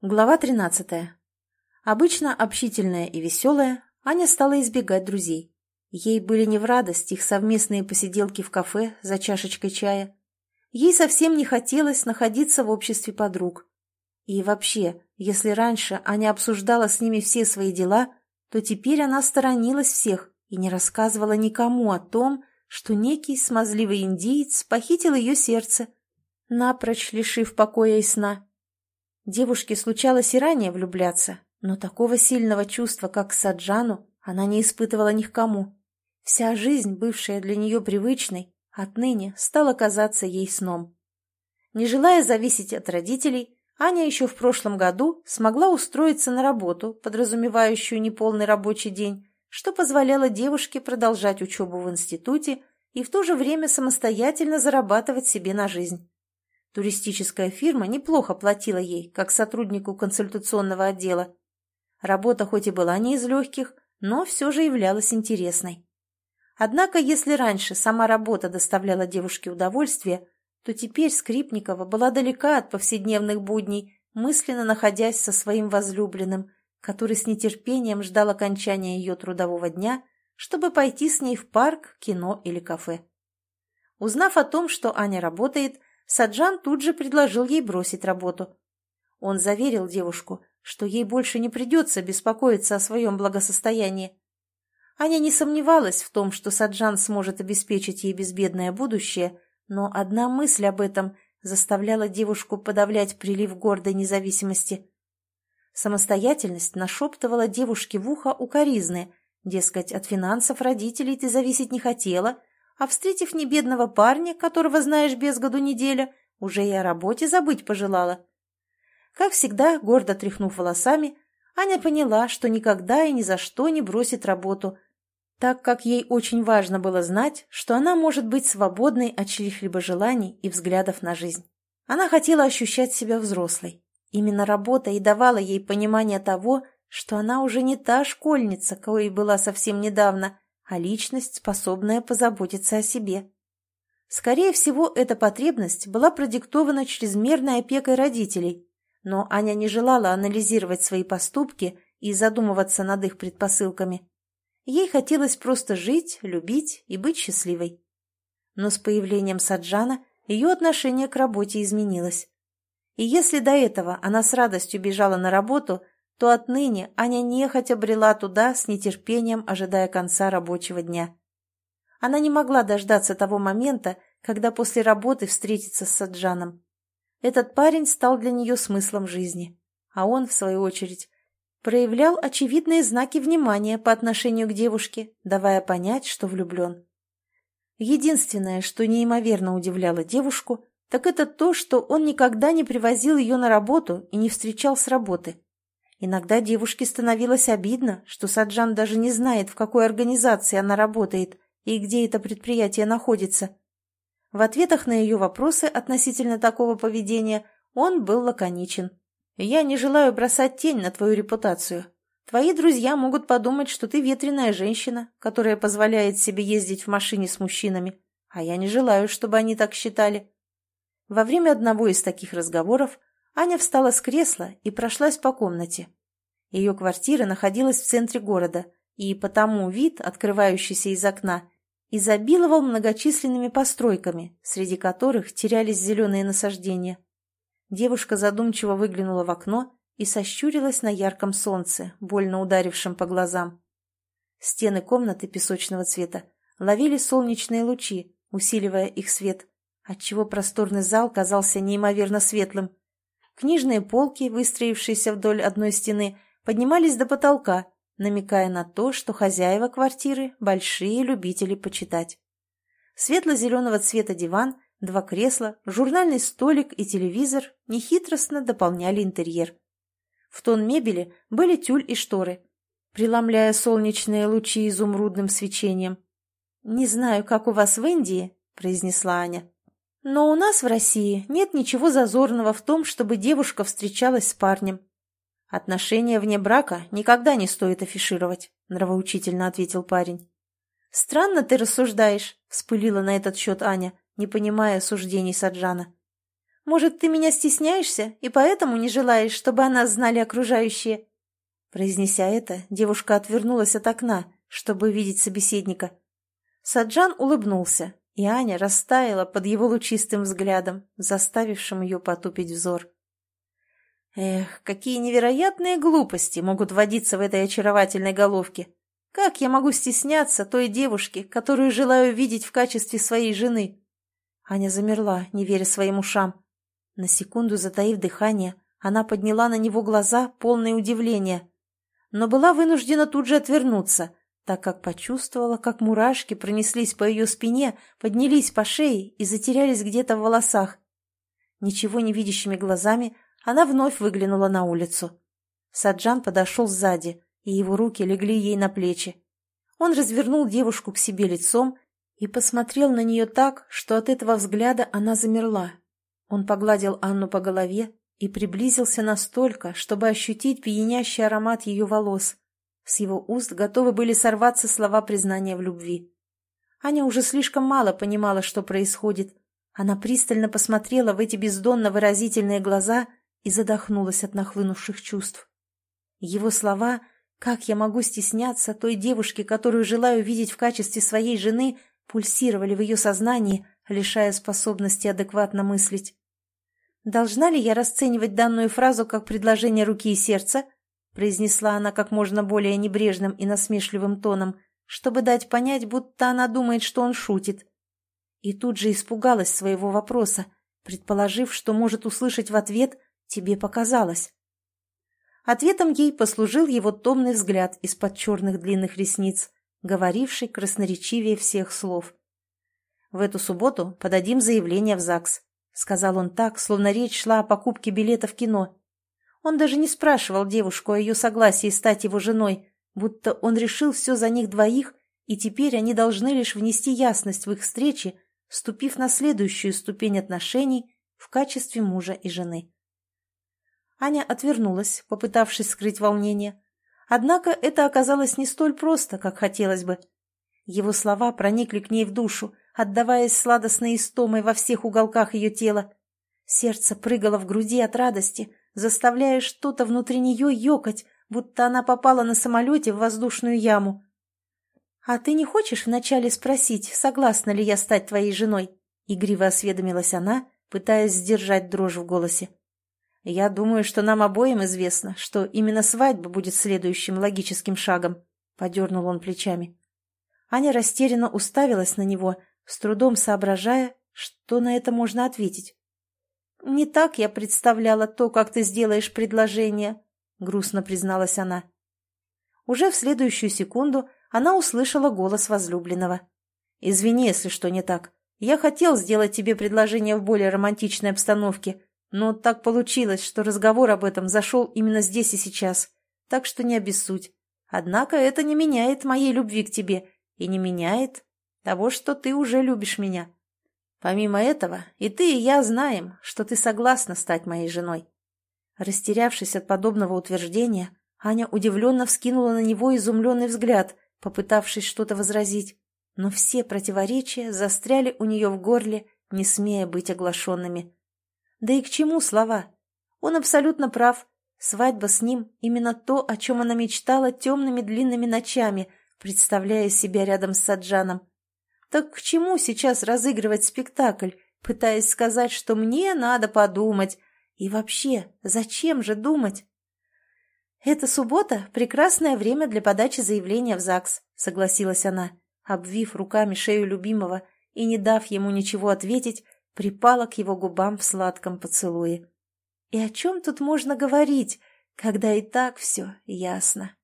Глава 13. Обычно общительная и веселая, Аня стала избегать друзей. Ей были не в радость их совместные посиделки в кафе за чашечкой чая. Ей совсем не хотелось находиться в обществе подруг. И вообще, если раньше Аня обсуждала с ними все свои дела, то теперь она сторонилась всех и не рассказывала никому о том, что некий смазливый индиец похитил ее сердце, напрочь лишив покоя и сна. Девушке случалось и ранее влюбляться, но такого сильного чувства, как к Саджану, она не испытывала ни к кому. Вся жизнь, бывшая для нее привычной, отныне стала казаться ей сном. Не желая зависеть от родителей, Аня еще в прошлом году смогла устроиться на работу, подразумевающую неполный рабочий день, что позволяло девушке продолжать учебу в институте и в то же время самостоятельно зарабатывать себе на жизнь. Туристическая фирма неплохо платила ей, как сотруднику консультационного отдела. Работа хоть и была не из легких, но все же являлась интересной. Однако, если раньше сама работа доставляла девушке удовольствие, то теперь Скрипникова была далека от повседневных будней, мысленно находясь со своим возлюбленным, который с нетерпением ждал окончания ее трудового дня, чтобы пойти с ней в парк, кино или кафе. Узнав о том, что Аня работает, Саджан тут же предложил ей бросить работу. Он заверил девушку, что ей больше не придется беспокоиться о своем благосостоянии. Аня не сомневалась в том, что Саджан сможет обеспечить ей безбедное будущее, но одна мысль об этом заставляла девушку подавлять прилив гордой независимости. Самостоятельность нашептывала девушке в ухо укоризны, дескать, от финансов родителей ты зависеть не хотела, а встретив небедного парня, которого знаешь без году неделя, уже и о работе забыть пожелала. Как всегда, гордо тряхнув волосами, Аня поняла, что никогда и ни за что не бросит работу, так как ей очень важно было знать, что она может быть свободной от чьих-либо желаний и взглядов на жизнь. Она хотела ощущать себя взрослой. Именно работа и давала ей понимание того, что она уже не та школьница, кого была совсем недавно, а личность, способная позаботиться о себе. Скорее всего, эта потребность была продиктована чрезмерной опекой родителей, но Аня не желала анализировать свои поступки и задумываться над их предпосылками. Ей хотелось просто жить, любить и быть счастливой. Но с появлением Саджана ее отношение к работе изменилось. И если до этого она с радостью бежала на работу, то отныне Аня нехотя брела туда с нетерпением, ожидая конца рабочего дня. Она не могла дождаться того момента, когда после работы встретится с Саджаном. Этот парень стал для нее смыслом жизни, а он, в свою очередь, проявлял очевидные знаки внимания по отношению к девушке, давая понять, что влюблен. Единственное, что неимоверно удивляло девушку, так это то, что он никогда не привозил ее на работу и не встречал с работы. Иногда девушке становилось обидно, что Саджан даже не знает, в какой организации она работает и где это предприятие находится. В ответах на ее вопросы относительно такого поведения он был лаконичен. «Я не желаю бросать тень на твою репутацию. Твои друзья могут подумать, что ты ветреная женщина, которая позволяет себе ездить в машине с мужчинами, а я не желаю, чтобы они так считали». Во время одного из таких разговоров Аня встала с кресла и прошлась по комнате. Ее квартира находилась в центре города, и потому вид, открывающийся из окна, изобиловал многочисленными постройками, среди которых терялись зеленые насаждения. Девушка задумчиво выглянула в окно и сощурилась на ярком солнце, больно ударившем по глазам. Стены комнаты песочного цвета ловили солнечные лучи, усиливая их свет, отчего просторный зал казался неимоверно светлым. Книжные полки, выстроившиеся вдоль одной стены, поднимались до потолка, намекая на то, что хозяева квартиры – большие любители почитать. Светло-зеленого цвета диван, два кресла, журнальный столик и телевизор нехитростно дополняли интерьер. В тон мебели были тюль и шторы, преломляя солнечные лучи изумрудным свечением. «Не знаю, как у вас в Индии», – произнесла Аня. Но у нас в России нет ничего зазорного в том, чтобы девушка встречалась с парнем. Отношения вне брака никогда не стоит афишировать, нравоучительно ответил парень. Странно ты рассуждаешь, вспылила на этот счет Аня, не понимая суждений Саджана. Может, ты меня стесняешься и поэтому не желаешь, чтобы о нас знали окружающие?» Произнеся это, девушка отвернулась от окна, чтобы видеть собеседника. Саджан улыбнулся, и Аня растаяла под его лучистым взглядом, заставившим ее потупить взор. Эх, какие невероятные глупости могут водиться в этой очаровательной головке. Как я могу стесняться той девушки, которую желаю видеть в качестве своей жены? Аня замерла, не веря своим ушам. На секунду затаив дыхание, она подняла на него глаза, полные удивления. Но была вынуждена тут же отвернуться, так как почувствовала, как мурашки пронеслись по ее спине, поднялись по шее и затерялись где-то в волосах. Ничего не видящими глазами она вновь выглянула на улицу. Саджан подошел сзади, и его руки легли ей на плечи. Он развернул девушку к себе лицом и посмотрел на нее так, что от этого взгляда она замерла, он погладил Анну по голове и приблизился настолько, чтобы ощутить пьянящий аромат ее волос. С его уст готовы были сорваться слова признания в любви. Аня уже слишком мало понимала, что происходит. Она пристально посмотрела в эти бездонно выразительные глаза и задохнулась от нахлынувших чувств. Его слова «Как я могу стесняться той девушки, которую желаю видеть в качестве своей жены?» пульсировали в ее сознании, лишая способности адекватно мыслить. «Должна ли я расценивать данную фразу как предложение руки и сердца?» Произнесла она как можно более небрежным и насмешливым тоном, чтобы дать понять, будто она думает, что он шутит. И тут же испугалась своего вопроса, предположив, что может услышать в ответ «тебе показалось». Ответом ей послужил его томный взгляд из-под черных длинных ресниц, говоривший красноречивее всех слов. В эту субботу подадим заявление в ЗАГС. — сказал он так, словно речь шла о покупке билета в кино. Он даже не спрашивал девушку о ее согласии стать его женой, будто он решил все за них двоих, и теперь они должны лишь внести ясность в их встречи, ступив на следующую ступень отношений в качестве мужа и жены. Аня отвернулась, попытавшись скрыть волнение. Однако это оказалось не столь просто, как хотелось бы. Его слова проникли к ней в душу, отдаваясь сладостной истомой во всех уголках ее тела. Сердце прыгало в груди от радости, заставляя что-то внутри нее ёкать, будто она попала на самолете в воздушную яму. «А ты не хочешь вначале спросить, согласна ли я стать твоей женой?» — игриво осведомилась она, пытаясь сдержать дрожь в голосе. «Я думаю, что нам обоим известно, что именно свадьба будет следующим логическим шагом», — подернул он плечами. Аня растерянно уставилась на него, с трудом соображая, что на это можно ответить. «Не так я представляла то, как ты сделаешь предложение», — грустно призналась она. Уже в следующую секунду она услышала голос возлюбленного. «Извини, если что не так. Я хотел сделать тебе предложение в более романтичной обстановке, но так получилось, что разговор об этом зашел именно здесь и сейчас, так что не обессудь. Однако это не меняет моей любви к тебе и не меняет того, что ты уже любишь меня. Помимо этого, и ты, и я знаем, что ты согласна стать моей женой». Растерявшись от подобного утверждения, Аня удивленно вскинула на него изумленный взгляд, попытавшись что-то возразить. Но все противоречия застряли у нее в горле, не смея быть оглашенными. Да и к чему слова? Он абсолютно прав. Свадьба с ним — именно то, о чем она мечтала темными длинными ночами, представляя себя рядом с Саджаном. Так к чему сейчас разыгрывать спектакль, пытаясь сказать, что мне надо подумать? И вообще, зачем же думать? «Эта суббота — прекрасное время для подачи заявления в ЗАГС», — согласилась она, обвив руками шею любимого и, не дав ему ничего ответить, припала к его губам в сладком поцелуе. «И о чем тут можно говорить, когда и так все ясно?»